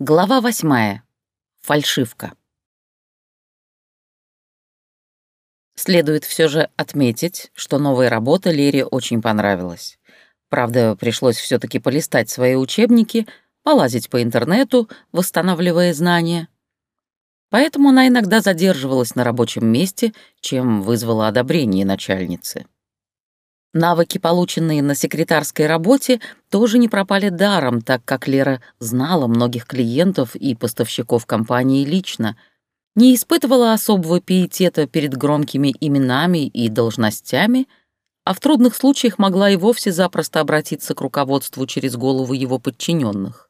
Глава восьмая. Фальшивка. Следует все же отметить, что новая работа Лере очень понравилась. Правда, пришлось все таки полистать свои учебники, полазить по интернету, восстанавливая знания. Поэтому она иногда задерживалась на рабочем месте, чем вызвала одобрение начальницы. Навыки, полученные на секретарской работе, тоже не пропали даром, так как Лера знала многих клиентов и поставщиков компании лично, не испытывала особого пиетета перед громкими именами и должностями, а в трудных случаях могла и вовсе запросто обратиться к руководству через голову его подчиненных.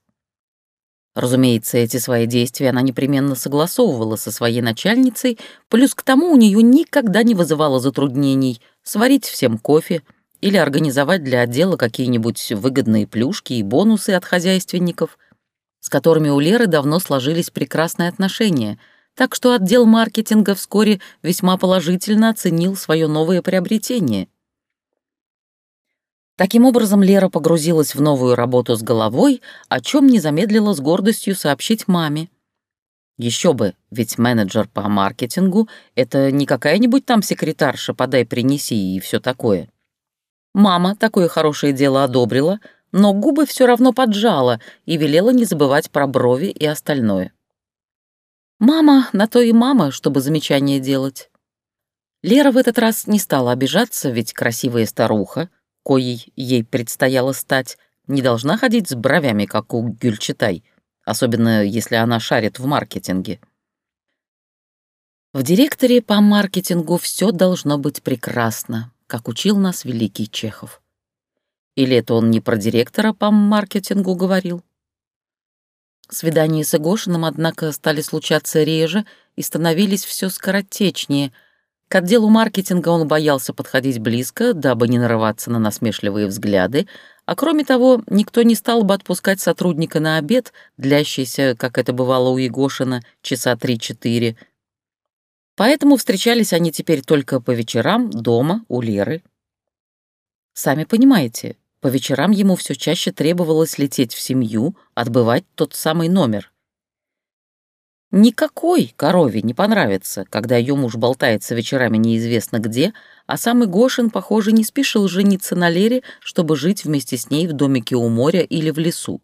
Разумеется, эти свои действия она непременно согласовывала со своей начальницей, плюс к тому у нее никогда не вызывало затруднений сварить всем кофе или организовать для отдела какие-нибудь выгодные плюшки и бонусы от хозяйственников, с которыми у Леры давно сложились прекрасные отношения, так что отдел маркетинга вскоре весьма положительно оценил свое новое приобретение. Таким образом, Лера погрузилась в новую работу с головой, о чем не замедлила с гордостью сообщить маме. Еще бы, ведь менеджер по маркетингу — это не какая-нибудь там секретарша «подай, принеси» и все такое. Мама такое хорошее дело одобрила, но губы все равно поджала и велела не забывать про брови и остальное. Мама на то и мама, чтобы замечания делать. Лера в этот раз не стала обижаться, ведь красивая старуха, коей ей предстояло стать, не должна ходить с бровями, как у Гюльчатай, особенно если она шарит в маркетинге. В директоре по маркетингу все должно быть прекрасно, как учил нас великий Чехов. Или это он не про директора по маркетингу говорил? Свидания с Игошиным, однако, стали случаться реже и становились все скоротечнее — к отделу маркетинга он боялся подходить близко, дабы не нарываться на насмешливые взгляды, а кроме того, никто не стал бы отпускать сотрудника на обед, длящийся, как это бывало у Егошина, часа три-четыре. Поэтому встречались они теперь только по вечерам дома у Леры. Сами понимаете, по вечерам ему все чаще требовалось лететь в семью, отбывать тот самый номер — Никакой корове не понравится, когда ее муж болтается вечерами неизвестно где, а самый Гошин, похоже, не спешил жениться на Лере, чтобы жить вместе с ней в домике у моря или в лесу.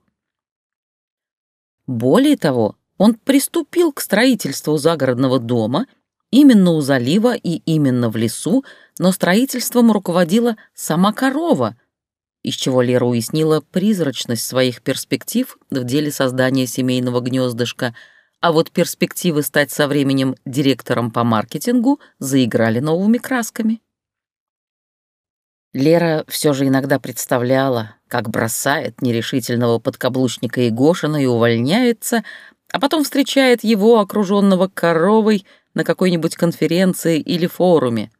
Более того, он приступил к строительству загородного дома именно у залива и именно в лесу, но строительством руководила сама корова, из чего Лера уяснила призрачность своих перспектив в деле создания семейного гнездышка — а вот перспективы стать со временем директором по маркетингу заиграли новыми красками. Лера все же иногда представляла, как бросает нерешительного подкаблучника Егошина и увольняется, а потом встречает его, окруженного коровой, на какой-нибудь конференции или форуме.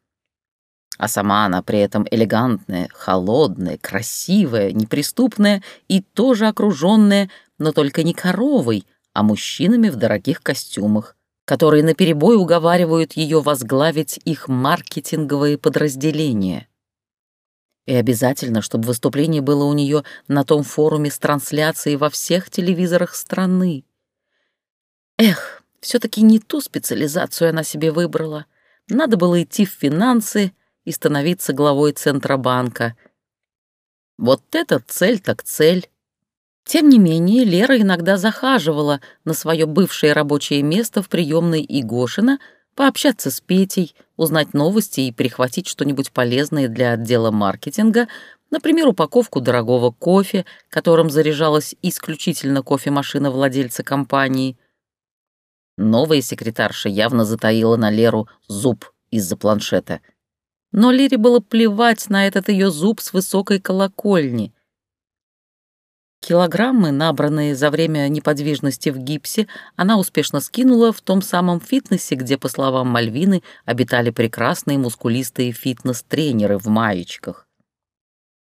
А сама она при этом элегантная, холодная, красивая, неприступная и тоже окруженная, но только не коровой, а мужчинами в дорогих костюмах, которые наперебой уговаривают ее возглавить их маркетинговые подразделения. И обязательно, чтобы выступление было у нее на том форуме с трансляцией во всех телевизорах страны. Эх, все-таки не ту специализацию она себе выбрала. Надо было идти в финансы и становиться главой Центробанка. Вот это цель так цель. Тем не менее, Лера иногда захаживала на свое бывшее рабочее место в приемной Игошина пообщаться с Петей, узнать новости и прихватить что-нибудь полезное для отдела маркетинга, например, упаковку дорогого кофе, которым заряжалась исключительно кофемашина владельца компании. Новая секретарша явно затаила на Леру зуб из-за планшета. Но Лере было плевать на этот ее зуб с высокой колокольни — Килограммы, набранные за время неподвижности в гипсе, она успешно скинула в том самом фитнесе, где, по словам Мальвины, обитали прекрасные мускулистые фитнес-тренеры в маечках.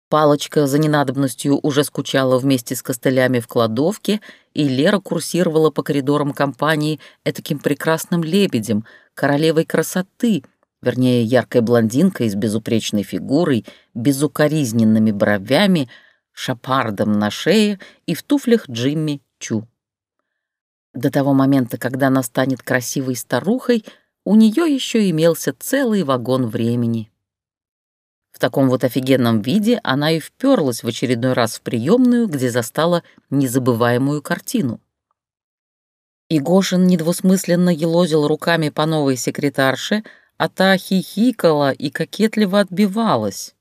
Палочка за ненадобностью уже скучала вместе с костылями в кладовке, и Лера курсировала по коридорам компании этаким прекрасным лебедем, королевой красоты, вернее, яркой блондинкой с безупречной фигурой, безукоризненными бровями — шапардом на шее и в туфлях Джимми Чу. До того момента, когда она станет красивой старухой, у нее еще имелся целый вагон времени. В таком вот офигенном виде она и вперлась в очередной раз в приемную, где застала незабываемую картину. И Гошин недвусмысленно елозил руками по новой секретарше, а та хихикала и кокетливо отбивалась.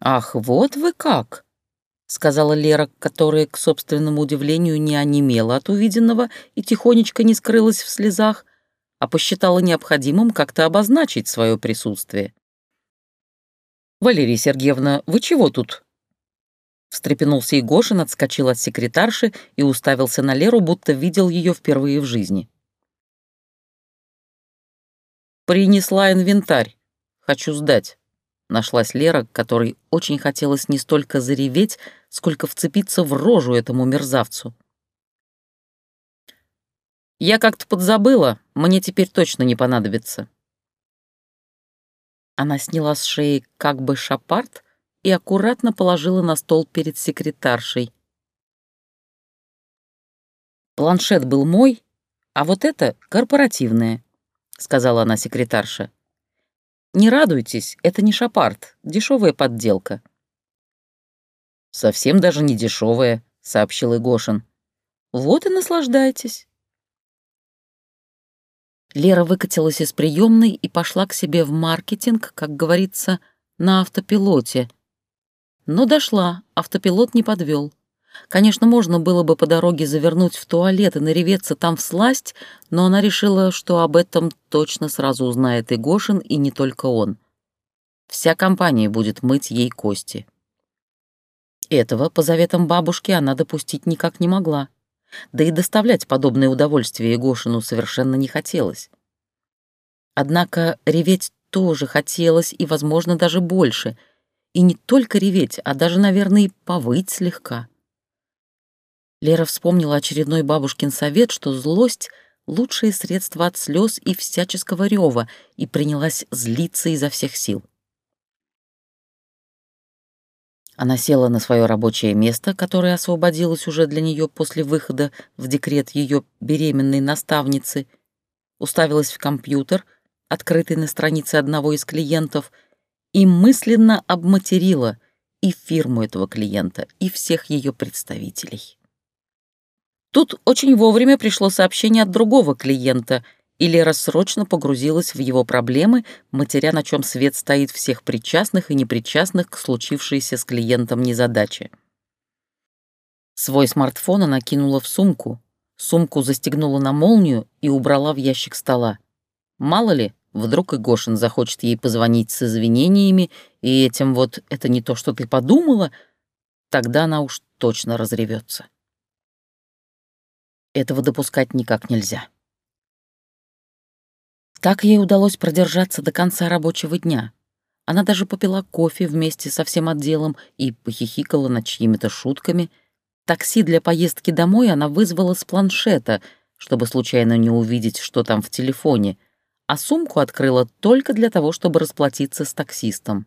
«Ах, вот вы как!» — сказала Лера, которая, к собственному удивлению, не онемела от увиденного и тихонечко не скрылась в слезах, а посчитала необходимым как-то обозначить свое присутствие. «Валерия Сергеевна, вы чего тут?» Встрепенулся Егошин, отскочил от секретарши и уставился на Леру, будто видел ее впервые в жизни. «Принесла инвентарь. Хочу сдать». Нашлась Лера, которой очень хотелось не столько зареветь, сколько вцепиться в рожу этому мерзавцу. «Я как-то подзабыла, мне теперь точно не понадобится». Она сняла с шеи как бы шапарт и аккуратно положила на стол перед секретаршей. «Планшет был мой, а вот это корпоративное», — сказала она секретарше. «Не радуйтесь, это не шапарт, дешевая подделка». «Совсем даже не дешевая», — сообщил Игошин. «Вот и наслаждайтесь». Лера выкатилась из приемной и пошла к себе в маркетинг, как говорится, на автопилоте. Но дошла, автопилот не подвел. Конечно, можно было бы по дороге завернуть в туалет и нареветься там в сласть, но она решила, что об этом точно сразу узнает и Гошин, и не только он. Вся компания будет мыть ей кости. Этого, по заветам бабушки, она допустить никак не могла. Да и доставлять подобное удовольствие Егошину совершенно не хотелось. Однако реветь тоже хотелось, и, возможно, даже больше. И не только реветь, а даже, наверное, и повыть слегка. Лера вспомнила очередной бабушкин совет, что злость — лучшее средство от слез и всяческого рева, и принялась злиться изо всех сил. Она села на свое рабочее место, которое освободилось уже для нее после выхода в декрет ее беременной наставницы, уставилась в компьютер, открытый на странице одного из клиентов, и мысленно обматерила и фирму этого клиента, и всех ее представителей. Тут очень вовремя пришло сообщение от другого клиента — и Лера погрузилась в его проблемы, матеря, на чем свет стоит всех причастных и непричастных к случившейся с клиентом незадаче. Свой смартфон она кинула в сумку, сумку застегнула на молнию и убрала в ящик стола. Мало ли, вдруг и Гошин захочет ей позвонить с извинениями, и этим вот «это не то, что ты подумала», тогда она уж точно разревется. Этого допускать никак нельзя. Так ей удалось продержаться до конца рабочего дня. Она даже попила кофе вместе со всем отделом и похихикала над чьими-то шутками. Такси для поездки домой она вызвала с планшета, чтобы случайно не увидеть, что там в телефоне, а сумку открыла только для того, чтобы расплатиться с таксистом.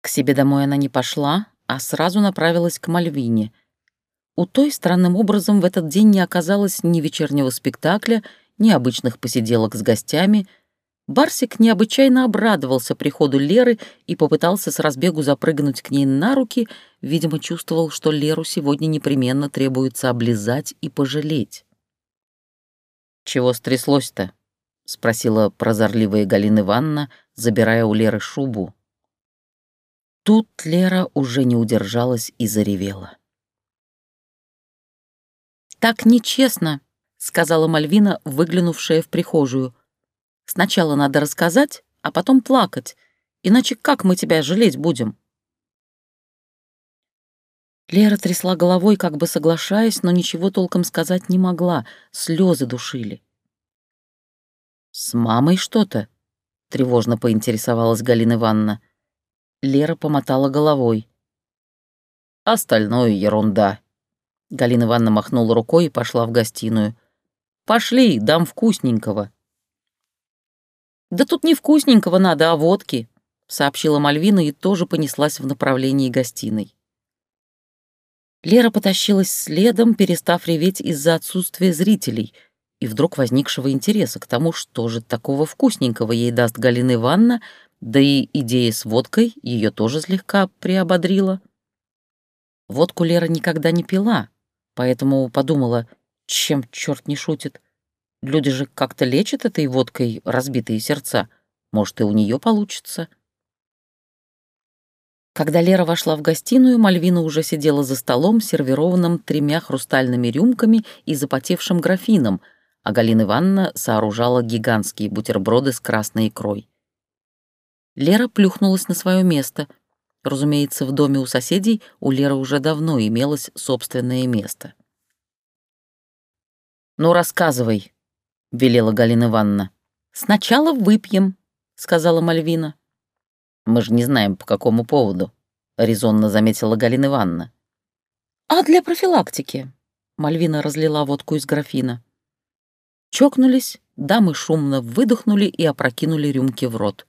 К себе домой она не пошла, а сразу направилась к Мальвине. У той странным образом в этот день не оказалось ни вечернего спектакля, ни обычных посиделок с гостями, Барсик необычайно обрадовался приходу Леры и попытался с разбегу запрыгнуть к ней на руки, видимо, чувствовал, что Леру сегодня непременно требуется облизать и пожалеть. «Чего стряслось-то?» — спросила прозорливая Галина Ивановна, забирая у Леры шубу. Тут Лера уже не удержалась и заревела. «Так нечестно!» — сказала Мальвина, выглянувшая в прихожую. «Сначала надо рассказать, а потом плакать, иначе как мы тебя жалеть будем?» Лера трясла головой, как бы соглашаясь, но ничего толком сказать не могла, слезы душили. «С мамой что-то?» — тревожно поинтересовалась Галина Ивановна. Лера помотала головой. «Остальное ерунда». Галина Ивановна махнула рукой и пошла в гостиную. Пошли, дам вкусненького». «Да тут не вкусненького надо, а водки», — сообщила Мальвина и тоже понеслась в направлении гостиной. Лера потащилась следом, перестав реветь из-за отсутствия зрителей и вдруг возникшего интереса к тому, что же такого вкусненького ей даст Галина Ивановна, да и идея с водкой ее тоже слегка приободрила. Водку Лера никогда не пила, поэтому подумала, чем черт не шутит. Люди же как-то лечат этой водкой разбитые сердца. Может, и у нее получится. Когда Лера вошла в гостиную, Мальвина уже сидела за столом, сервированным тремя хрустальными рюмками и запотевшим графином, а Галина Ивановна сооружала гигантские бутерброды с красной икрой. Лера плюхнулась на свое место. Разумеется, в доме у соседей у Леры уже давно имелось собственное место. «Ну, рассказывай», — велела Галина Ивановна. «Сначала выпьем», — сказала Мальвина. Мы же не знаем, по какому поводу», — резонно заметила Галина Ивановна. «А для профилактики?» — Мальвина разлила водку из графина. Чокнулись, дамы шумно выдохнули и опрокинули рюмки в рот.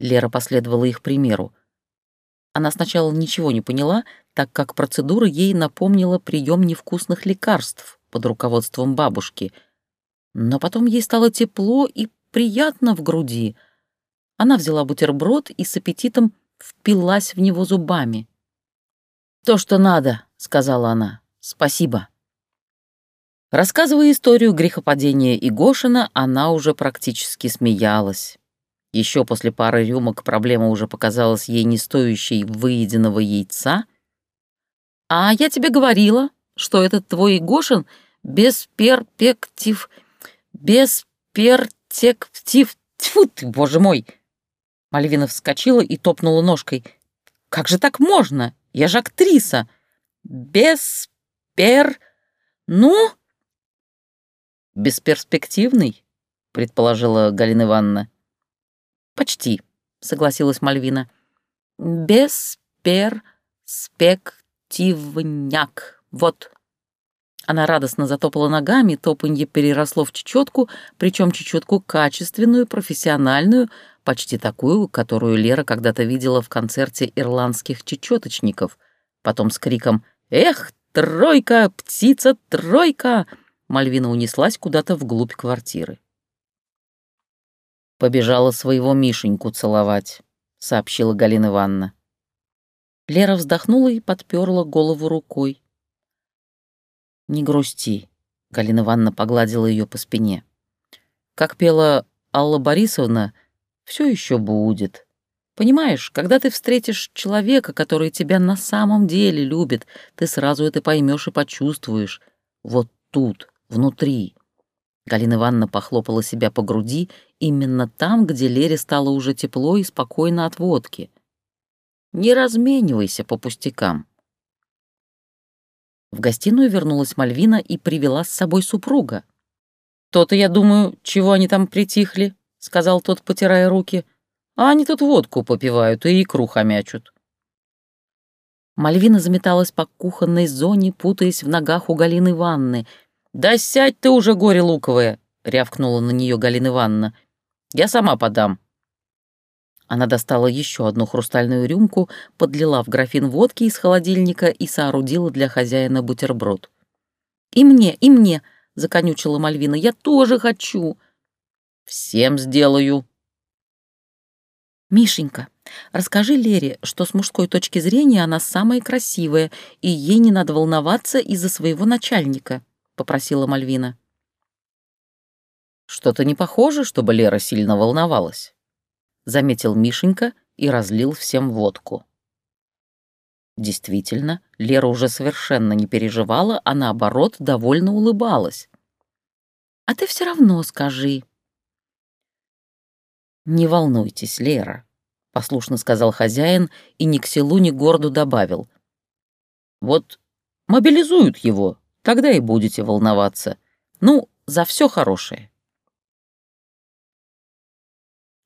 Лера последовала их примеру. Она сначала ничего не поняла, так как процедура ей напомнила прием невкусных лекарств под руководством бабушки. Но потом ей стало тепло и приятно в груди — она взяла бутерброд и с аппетитом впилась в него зубами. «То, что надо», — сказала она. «Спасибо». Рассказывая историю грехопадения Игошина, она уже практически смеялась. Еще после пары рюмок проблема уже показалась ей не стоящей выеденного яйца. «А я тебе говорила, что этот твой Игошин бесперспектив... бесперспектив... Тьфу ты, боже мой!» Мальвина вскочила и топнула ножкой. «Как же так можно? Я же актриса!» «Беспер... ну...» «Бесперспективный?» — предположила Галина Ивановна. «Почти», — согласилась Мальвина. «Бесперспективняк. Вот». Она радостно затопала ногами, топанье переросло в чечетку, причем чечетку качественную, профессиональную, почти такую, которую Лера когда-то видела в концерте ирландских чечеточников. Потом с криком «Эх, тройка, птица, тройка!» Мальвина унеслась куда-то вглубь квартиры. «Побежала своего Мишеньку целовать», — сообщила Галина Ивановна. Лера вздохнула и подперла голову рукой. «Не грусти», — Галина Ивановна погладила ее по спине. Как пела Алла Борисовна, — все еще будет. Понимаешь, когда ты встретишь человека, который тебя на самом деле любит, ты сразу это поймешь и почувствуешь. Вот тут, внутри. Галина Ивановна похлопала себя по груди именно там, где Лере стало уже тепло и спокойно от водки. Не разменивайся по пустякам. В гостиную вернулась Мальвина и привела с собой супруга. «То-то, я думаю, чего они там притихли?» — сказал тот, потирая руки. «А они тут водку попивают и икру хомячут». Мальвина заметалась по кухонной зоне, путаясь в ногах у Галины Ивановны. «Да сядь ты уже, горе луковое!» — рявкнула на нее Галина Ивановна. «Я сама подам». Она достала еще одну хрустальную рюмку, подлила в графин водки из холодильника и соорудила для хозяина бутерброд. «И мне, и мне!» — законючила Мальвина. «Я тоже хочу!» Всем сделаю. Мишенька, расскажи Лере, что с мужской точки зрения она самая красивая, и ей не надо волноваться из-за своего начальника, попросила Мальвина. Что-то не похоже, чтобы Лера сильно волновалась, заметил Мишенька и разлил всем водку. Действительно, Лера уже совершенно не переживала, а наоборот довольно улыбалась. «А ты все равно скажи», «Не волнуйтесь, Лера», — послушно сказал хозяин и ни к селу, ни к городу добавил. «Вот мобилизуют его, тогда и будете волноваться. Ну, за все хорошее».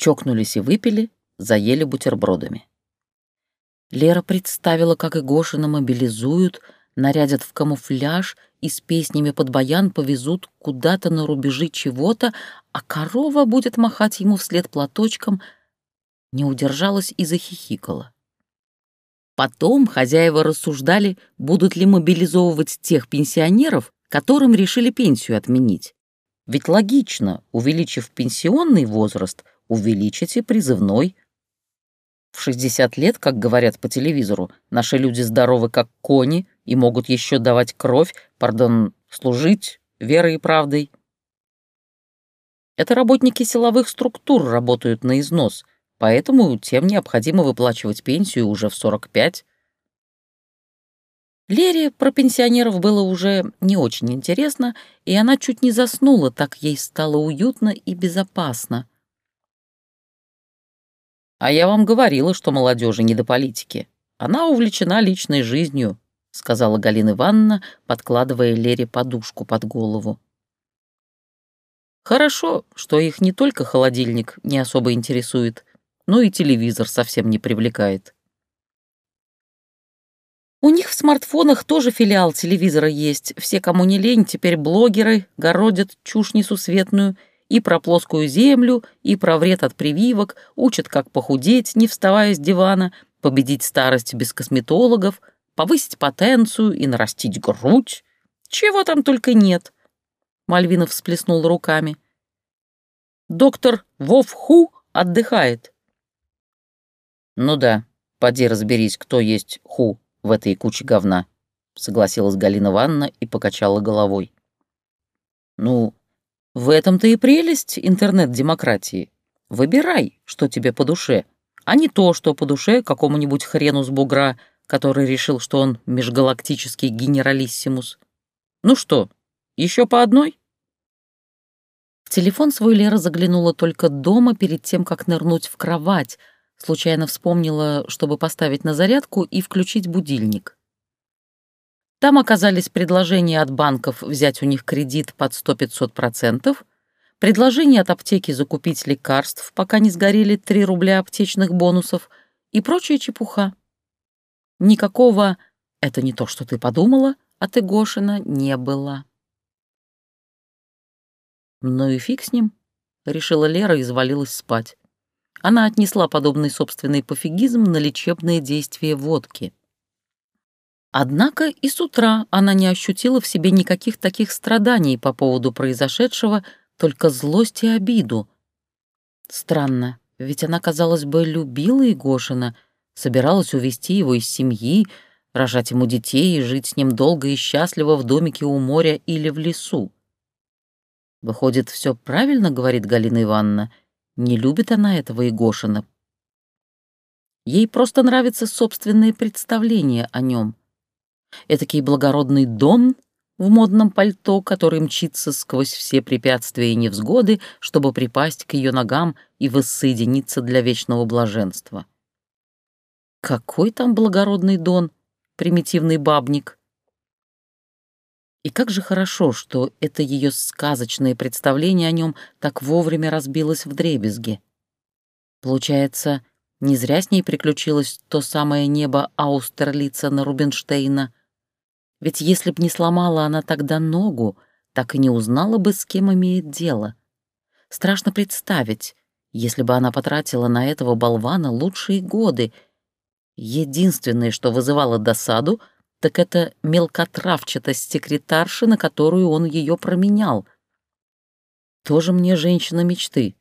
Чокнулись и выпили, заели бутербродами. Лера представила, как Игошина мобилизуют, нарядят в камуфляж и с песнями под баян повезут куда-то на рубежи чего-то, а корова будет махать ему вслед платочком, не удержалась и захихикала. Потом хозяева рассуждали, будут ли мобилизовывать тех пенсионеров, которым решили пенсию отменить. Ведь логично, увеличив пенсионный возраст, увеличите призывной. В 60 лет, как говорят по телевизору, наши люди здоровы как кони и могут еще давать кровь, пардон, служить верой и правдой. Это работники силовых структур работают на износ, поэтому тем необходимо выплачивать пенсию уже в 45. Лере про пенсионеров было уже не очень интересно, и она чуть не заснула, так ей стало уютно и безопасно. «А я вам говорила, что молодежи не до политики. Она увлечена личной жизнью», — сказала Галина Ивановна, подкладывая Лере подушку под голову. Хорошо, что их не только холодильник не особо интересует, но и телевизор совсем не привлекает. У них в смартфонах тоже филиал телевизора есть. Все, кому не лень, теперь блогеры, городят чушь несусветную и про плоскую землю, и про вред от прививок, учат, как похудеть, не вставая с дивана, победить старость без косметологов, повысить потенцию и нарастить грудь. Чего там только нет. Мальвинов всплеснул руками. «Доктор Вовху отдыхает». «Ну да, поди разберись, кто есть Ху в этой куче говна», — согласилась Галина Ивановна и покачала головой. «Ну, в этом-то и прелесть интернет-демократии. Выбирай, что тебе по душе, а не то, что по душе какому-нибудь хрену с бугра, который решил, что он межгалактический генералиссимус. Ну что, еще по одной?» В телефон свой Лера заглянула только дома перед тем, как нырнуть в кровать, случайно вспомнила, чтобы поставить на зарядку и включить будильник. Там оказались предложения от банков взять у них кредит под 100-500%, предложения от аптеки закупить лекарств, пока не сгорели 3 рубля аптечных бонусов и прочая чепуха. Никакого «это не то, что ты подумала» от Игошина не было. «Ну и фиг с ним», — решила Лера и завалилась спать. Она отнесла подобный собственный пофигизм на лечебные действия водки. Однако и с утра она не ощутила в себе никаких таких страданий по поводу произошедшего, только злость и обиду. Странно, ведь она, казалось бы, любила Егошина, собиралась увести его из семьи, рожать ему детей и жить с ним долго и счастливо в домике у моря или в лесу. Выходит, все правильно, говорит Галина Ивановна. Не любит она этого Егошина. Ей просто нравится собственное представление о нем. Этакий благородный дон в модном пальто, который мчится сквозь все препятствия и невзгоды, чтобы припасть к ее ногам и воссоединиться для вечного блаженства. Какой там благородный дон, примитивный бабник? И как же хорошо, что это ее сказочное представление о нем так вовремя разбилось в дребезги. Получается, не зря с ней приключилось то самое небо Аустерлица на Рубинштейна. Ведь если б не сломала она тогда ногу, так и не узнала бы, с кем имеет дело. Страшно представить, если бы она потратила на этого болвана лучшие годы. Единственное, что вызывало досаду — так это мелкотравчатость секретарши, на которую он ее променял. Тоже мне женщина мечты.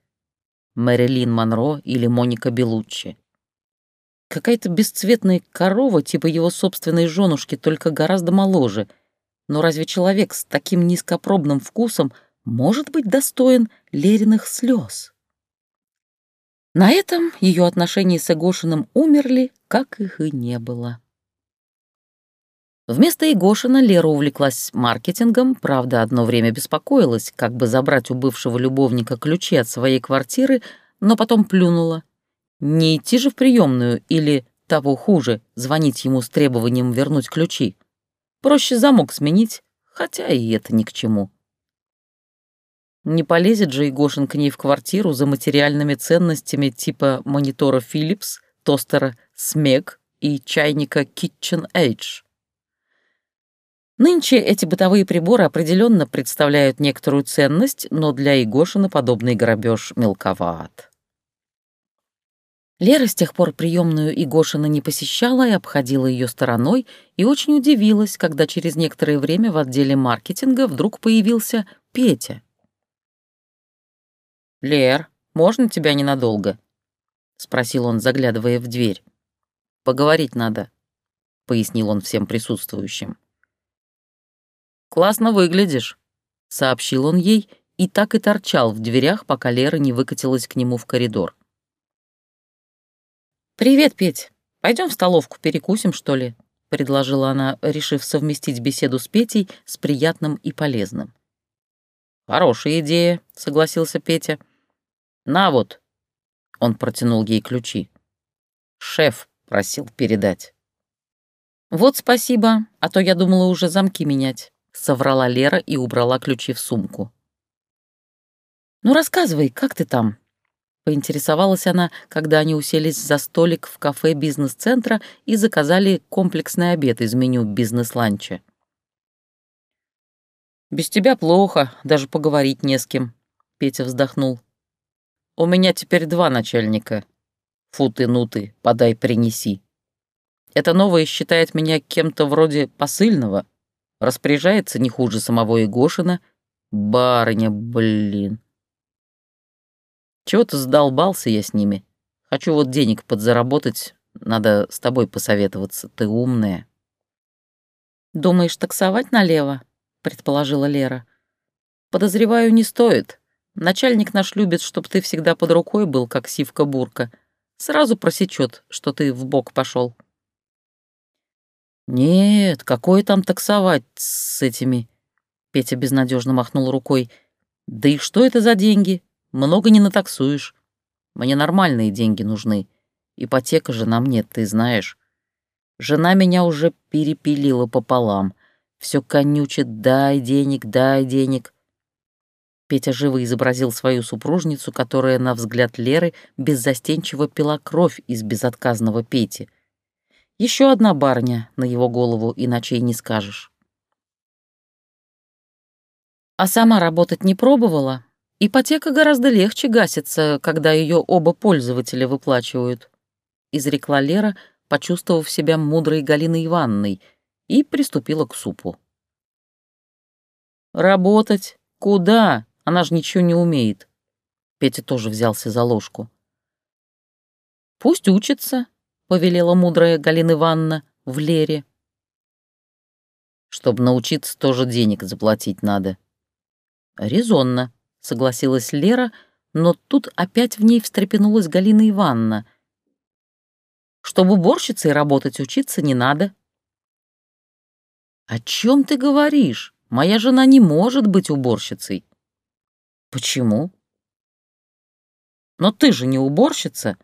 Мэрилин Монро или Моника Белуччи. Какая-то бесцветная корова, типа его собственной женушки, только гораздо моложе. Но разве человек с таким низкопробным вкусом может быть достоин Лериных слез? На этом ее отношения с Эгошиным умерли, как их и не было. Вместо Егошина Лера увлеклась маркетингом, правда, одно время беспокоилась, как бы забрать у бывшего любовника ключи от своей квартиры, но потом плюнула. Не идти же в приемную или, того хуже, звонить ему с требованием вернуть ключи. Проще замок сменить, хотя и это ни к чему. Не полезет же Егошин к ней в квартиру за материальными ценностями типа монитора Philips, тостера Smeg и чайника KitchenAge. Нынче эти бытовые приборы определенно представляют некоторую ценность, но для Егошина подобный грабеж мелковат. Лера с тех пор приемную и Гошина не посещала и обходила ее стороной, и очень удивилась, когда через некоторое время в отделе маркетинга вдруг появился Петя. «Лер, можно тебя ненадолго?» — спросил он, заглядывая в дверь. «Поговорить надо», — пояснил он всем присутствующим. «Классно выглядишь», — сообщил он ей, и так и торчал в дверях, пока Лера не выкатилась к нему в коридор. «Привет, Петь. Пойдем в столовку, перекусим, что ли?» — предложила она, решив совместить беседу с Петей с приятным и полезным. «Хорошая идея», — согласился Петя. «На вот». Он протянул ей ключи. «Шеф просил передать». «Вот спасибо, а то я думала уже замки менять», — соврала Лера и убрала ключи в сумку. «Ну рассказывай, как ты там?» Поинтересовалась она, когда они уселись за столик в кафе бизнес-центра и заказали комплексный обед из меню бизнес-ланча. «Без тебя плохо, даже поговорить не с кем», — Петя вздохнул. «У меня теперь два начальника. Фу ты, ну ты, подай, принеси. Это новое считает меня кем-то вроде посыльного, распоряжается не хуже самого Егошина. Барыня, блин». Чего-то задолбался я с ними. Хочу вот денег подзаработать, надо с тобой посоветоваться, ты умная». «Думаешь, таксовать налево?» — предположила Лера. «Подозреваю, не стоит. Начальник наш любит, чтоб ты всегда под рукой был, как сивка-бурка. Сразу просечет, что ты в бок пошел. «Нет, какое там таксовать с этими?» Петя безнадежно махнул рукой. «Да и что это за деньги? Много не натаксуешь. Мне нормальные деньги нужны. Ипотека же нам нет, ты знаешь. Жена меня уже перепилила пополам. Все конючит «дай денег, дай денег». Петя живо изобразил свою супружницу, которая, на взгляд Леры, беззастенчиво пила кровь из безотказного Пети. Еще одна барня на его голову, иначе и не скажешь. «А сама работать не пробовала?» Ипотека гораздо легче гасится, когда ее оба пользователя выплачивают», — изрекла Лера, почувствовав себя мудрой Галиной Ивановной, и приступила к супу. «Работать? Куда? Она же ничего не умеет». Петя тоже взялся за ложку. «Пусть учится», — повелела мудрая Галина Ивановна в Лере. «Чтобы научиться, тоже денег заплатить надо». «Резонно», — согласилась Лера, но тут опять в ней встрепенулась Галина Ивановна. «Чтобы уборщицей работать учиться не надо». «О чем ты говоришь? Моя жена не может быть уборщицей». «Почему?» «Но ты же не уборщица»,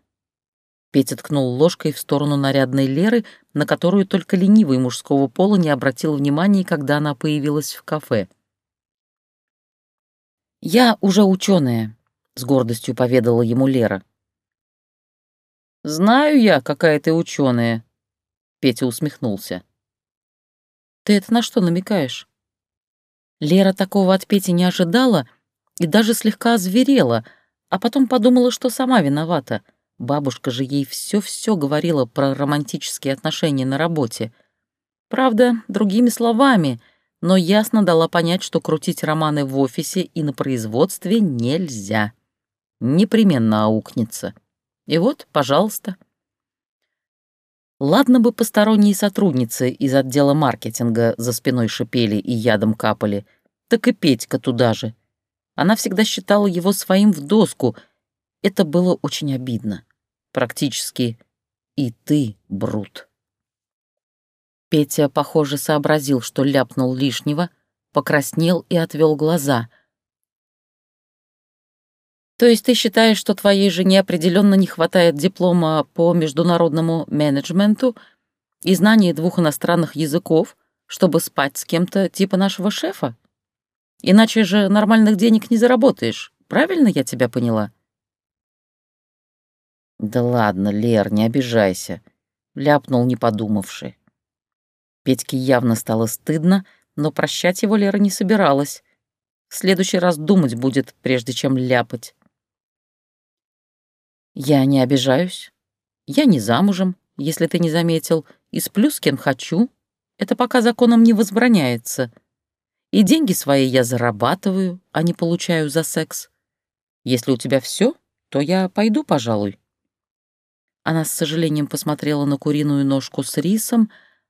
Петя ткнул ложкой в сторону нарядной Леры, на которую только ленивый мужского пола не обратил внимания, когда она появилась в кафе. «Я уже ученая», — с гордостью поведала ему Лера. «Знаю я, какая ты ученая», — Петя усмехнулся. «Ты это на что намекаешь?» Лера такого от Пети не ожидала и даже слегка озверела, а потом подумала, что сама виновата. Бабушка же ей все-все говорила про романтические отношения на работе. Правда, другими словами — но ясно дала понять, что крутить романы в офисе и на производстве нельзя. Непременно аукнется. И вот, пожалуйста. Ладно бы посторонние сотрудницы из отдела маркетинга за спиной шипели и ядом капали, так и Петька туда же. Она всегда считала его своим в доску. Это было очень обидно. Практически «и ты, Брут». Петя, похоже, сообразил, что ляпнул лишнего, покраснел и отвел глаза. «То есть ты считаешь, что твоей жене определенно не хватает диплома по международному менеджменту и знания двух иностранных языков, чтобы спать с кем-то типа нашего шефа? Иначе же нормальных денег не заработаешь, правильно я тебя поняла?» «Да ладно, Лер, не обижайся», — ляпнул, не подумавши. Петьке явно стало стыдно, но прощать его Лера не собиралась. В следующий раз думать будет, прежде чем ляпать. «Я не обижаюсь. Я не замужем, если ты не заметил, и сплю с кем хочу. Это пока законом не возбраняется. И деньги свои я зарабатываю, а не получаю за секс. Если у тебя все, то я пойду, пожалуй». Она с сожалением посмотрела на куриную ножку с рисом,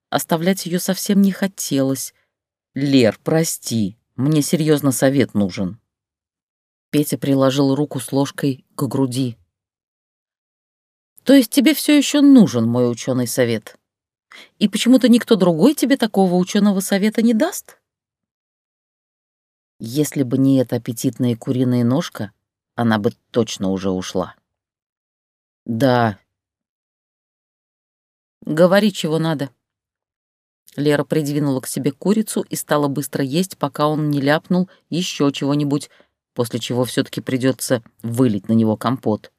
оставлять ее совсем не хотелось. «Лер, прости, мне серьезно совет нужен». Петя приложил руку с ложкой к груди. «То есть тебе все еще нужен мой ученый совет? И почему-то никто другой тебе такого ученого совета не даст?» Если бы не эта аппетитная куриная ножка, она бы точно уже ушла. «Да». «Говори, чего надо». Лера придвинула к себе курицу и стала быстро есть, пока он не ляпнул еще чего-нибудь, после чего все таки придется вылить на него компот.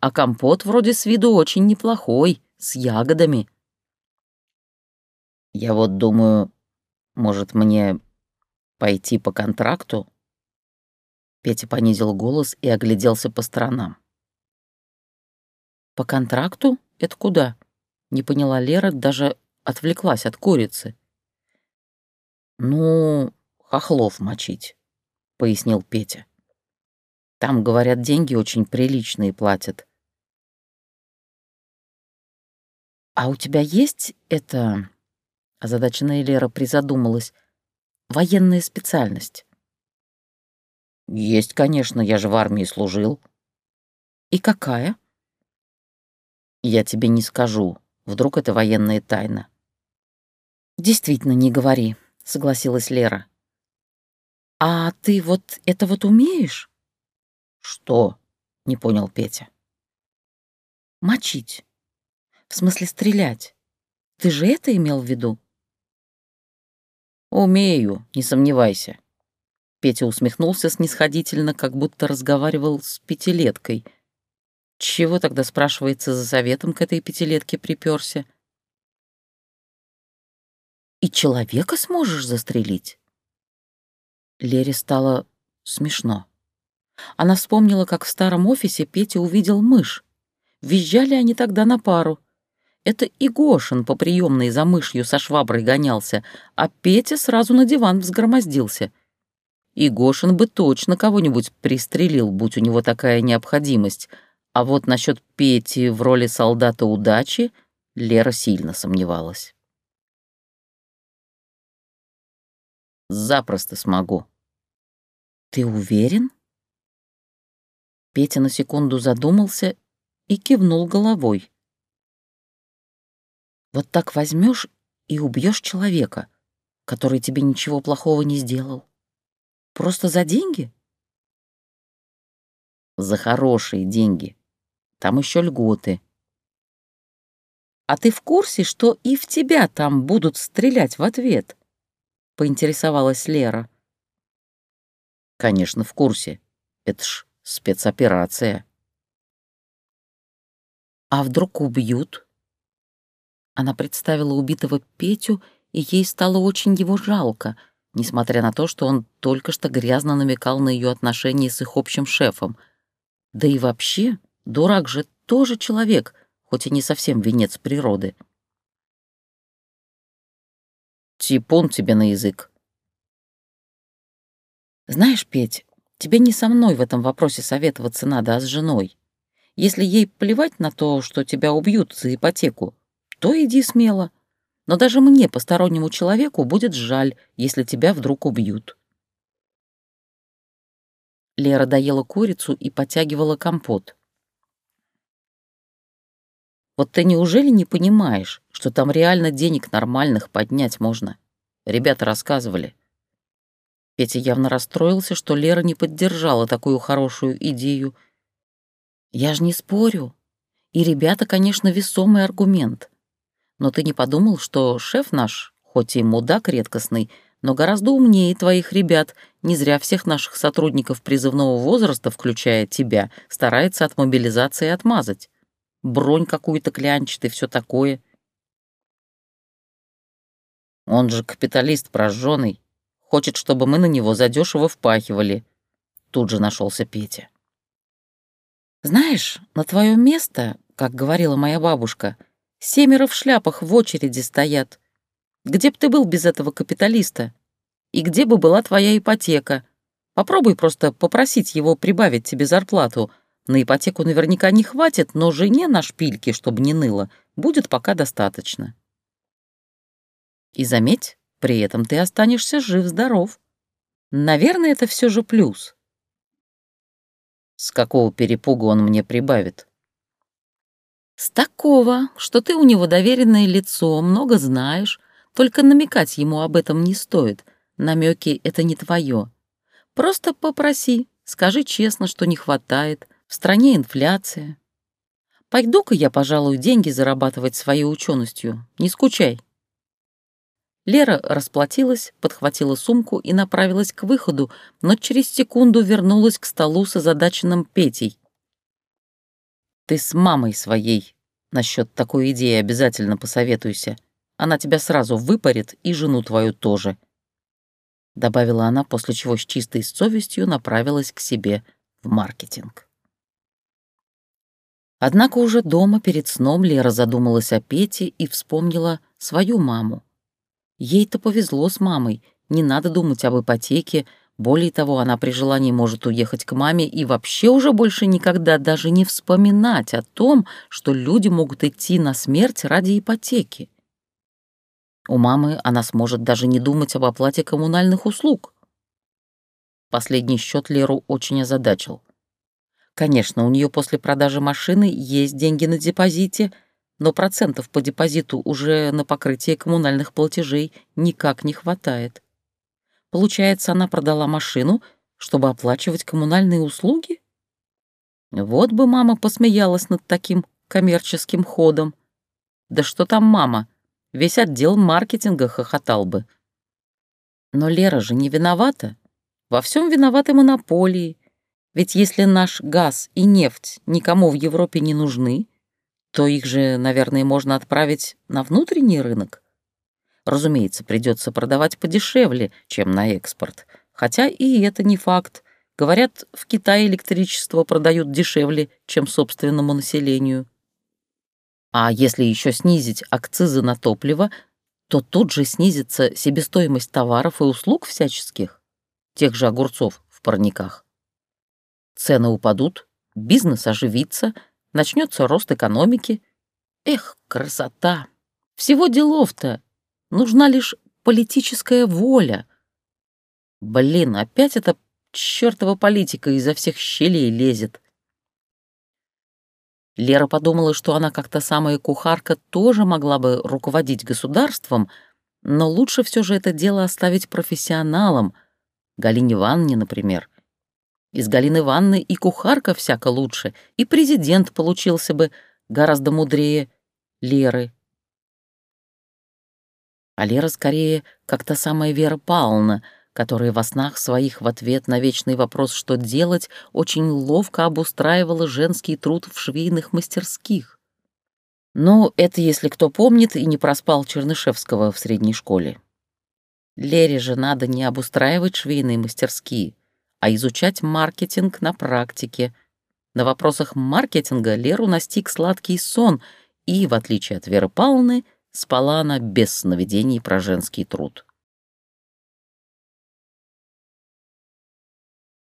А компот вроде с виду очень неплохой, с ягодами. Я вот думаю, может, мне пойти по контракту? Петя понизил голос и огляделся по сторонам. «По контракту? Это куда?» — не поняла Лера, даже отвлеклась от курицы. «Ну, хохлов мочить», — пояснил Петя. «Там, говорят, деньги очень приличные платят». «А у тебя есть это...» — озадаченная Лера призадумалась. «Военная специальность?» «Есть, конечно, я же в армии служил». «И какая?» «Я тебе не скажу. Вдруг это военная тайна». «Действительно, не говори», — согласилась Лера. «А ты вот это вот умеешь?» «Что?» — не понял Петя. «Мочить. В смысле стрелять. Ты же это имел в виду?» «Умею, не сомневайся», Петя усмехнулся снисходительно, как будто разговаривал с пятилеткой. Чего тогда, спрашивается, за советом к этой пятилетке приперся? «И человека сможешь застрелить?» Лере стало смешно. Она вспомнила, как в старом офисе Петя увидел мышь. Визжали они тогда на пару. Это и Гошин по приемной за мышью со шваброй гонялся, а Петя сразу на диван взгромоздился — и Гошин бы точно кого-нибудь пристрелил, будь у него такая необходимость. А вот насчет Пети в роли солдата удачи Лера сильно сомневалась. «Запросто смогу». «Ты уверен?» Петя на секунду задумался и кивнул головой. «Вот так возьмешь и убьешь человека, который тебе ничего плохого не сделал. Просто за деньги? За хорошие деньги. Там еще льготы. А ты в курсе, что и в тебя там будут стрелять в ответ? Поинтересовалась Лера. Конечно, в курсе. Это ж спецоперация. А вдруг убьют? Она представила убитого Петю, и ей стало очень его жалко — несмотря на то, что он только что грязно намекал на ее отношения с их общим шефом. Да и вообще, дурак же тоже человек, хоть и не совсем венец природы. Типун тебе на язык. Знаешь, Петь, тебе не со мной в этом вопросе советоваться надо, а с женой. Если ей плевать на то, что тебя убьют за ипотеку, то иди смело. Но даже мне, постороннему человеку, будет жаль, если тебя вдруг убьют. Лера доела курицу и потягивала компот. Вот ты неужели не понимаешь, что там реально денег нормальных поднять можно? Ребята рассказывали. Петя явно расстроился, что Лера не поддержала такую хорошую идею. Я же не спорю. И ребята, конечно, весомый аргумент. Но ты не подумал, что шеф наш, хоть и мудак редкостный, но гораздо умнее твоих ребят, не зря всех наших сотрудников призывного возраста, включая тебя, старается от мобилизации отмазать. Бронь какую-то клянчит и все такое. Он же капиталист прожженный. Хочет, чтобы мы на него задешево впахивали. Тут же нашелся Петя. Знаешь, на твое место как говорила моя бабушка, семеро в шляпах в очереди стоят. Где б ты был без этого капиталиста? И где бы была твоя ипотека? Попробуй просто попросить его прибавить тебе зарплату. На ипотеку наверняка не хватит, но жене на шпильке, чтобы не ныло, будет пока достаточно. И заметь, при этом ты останешься жив-здоров. Наверное, это все же плюс. С какого перепуга он мне прибавит? С такого, что ты у него доверенное лицо, много знаешь, только намекать ему об этом не стоит. Намеки — это не твое. Просто попроси, скажи честно, что не хватает, в стране инфляция. Пойду-ка я, пожалуй, деньги зарабатывать своей ученостью, не скучай. Лера расплатилась, подхватила сумку и направилась к выходу, но через секунду вернулась к столу с озадаченным Петей. «Ты с мамой своей насчет такой идеи обязательно посоветуйся. Она тебя сразу выпарит и жену твою тоже», — добавила она, после чего с чистой совестью направилась к себе в маркетинг. Однако уже дома перед сном Лера задумалась о Пете и вспомнила свою маму. Ей-то повезло с мамой, не надо думать об ипотеке, более того, она при желании может уехать к маме и вообще уже больше никогда даже не вспоминать о том, что люди могут идти на смерть ради ипотеки. У мамы она сможет даже не думать об оплате коммунальных услуг. Последний счет Леру очень озадачил. Конечно, у нее после продажи машины есть деньги на депозите — но процентов по депозиту уже на покрытие коммунальных платежей никак не хватает. Получается, она продала машину, чтобы оплачивать коммунальные услуги? Вот бы мама посмеялась над таким коммерческим ходом. Да что там мама, весь отдел маркетинга хохотал бы. Но Лера же не виновата. Во всем виноваты монополии. Ведь если наш газ и нефть никому в Европе не нужны, то их же, наверное, можно отправить на внутренний рынок. Разумеется, придется продавать подешевле, чем на экспорт. Хотя и это не факт. Говорят, в Китае электричество продают дешевле, чем собственному населению. А если еще снизить акцизы на топливо, то тут же снизится себестоимость товаров и услуг всяческих, тех же огурцов в парниках. Цены упадут, бизнес оживится — начнется рост экономики. Эх, красота! Всего делов-то. Нужна лишь политическая воля. Блин, опять эта чертова политика изо всех щелей лезет. Лера подумала, что она как-то самая кухарка тоже могла бы руководить государством, но лучше все же это дело оставить профессионалам, Галине Ивановне, например. Из Галины Ивановны и кухарка всяко лучше, и президент получился бы гораздо мудрее Леры. А Лера скорее как та самая Вера Павловна, которая во снах своих в ответ на вечный вопрос «что делать» очень ловко обустраивала женский труд в швейных мастерских. Ну, это если кто помнит и не проспал Чернышевского в средней школе. Лере же надо не обустраивать швейные мастерские, а изучать маркетинг на практике. На вопросах маркетинга Леру настиг сладкий сон, и, в отличие от Веры Павловны, спала она без сновидений про женский труд.